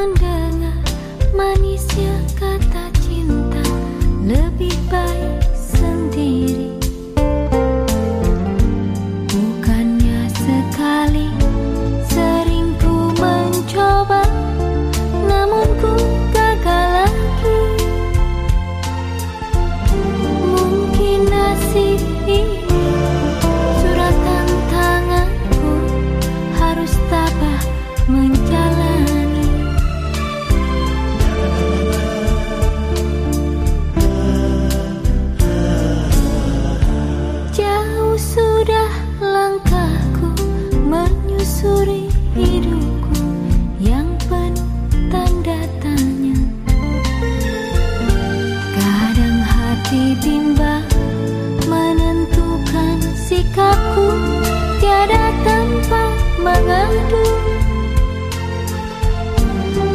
One good. Suri hidupku yang penuh tanda tanya. Kadang hati bimbang menentukan sikapku Tiada tanpa mengadu.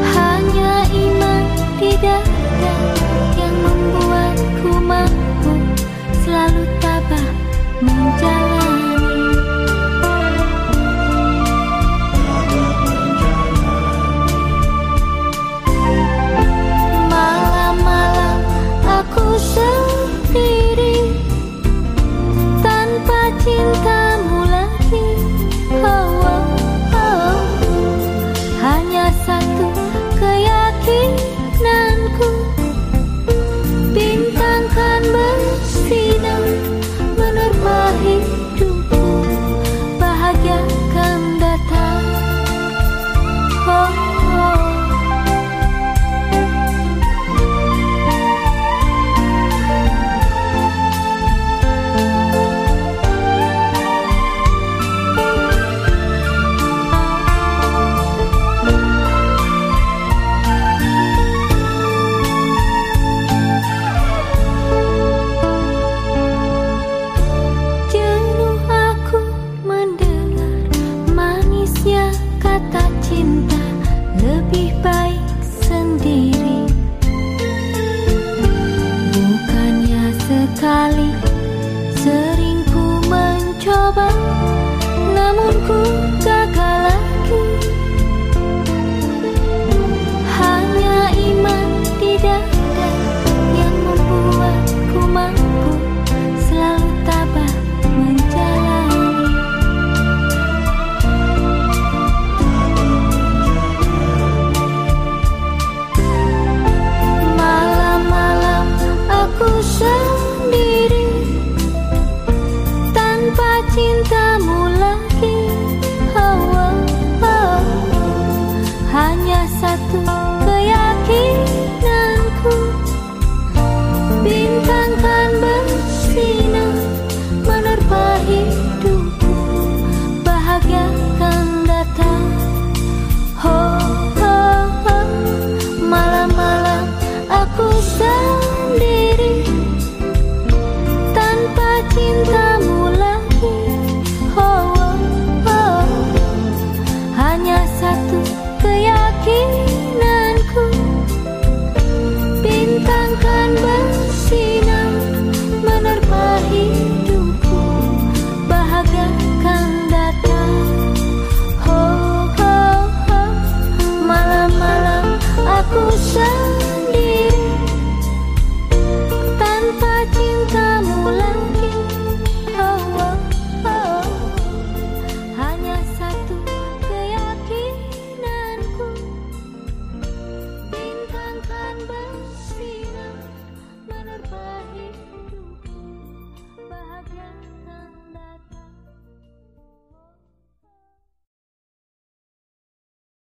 Hanya iman di dada yang membuatku mampu Selalu tabah menjalani sekali sering ku mencoba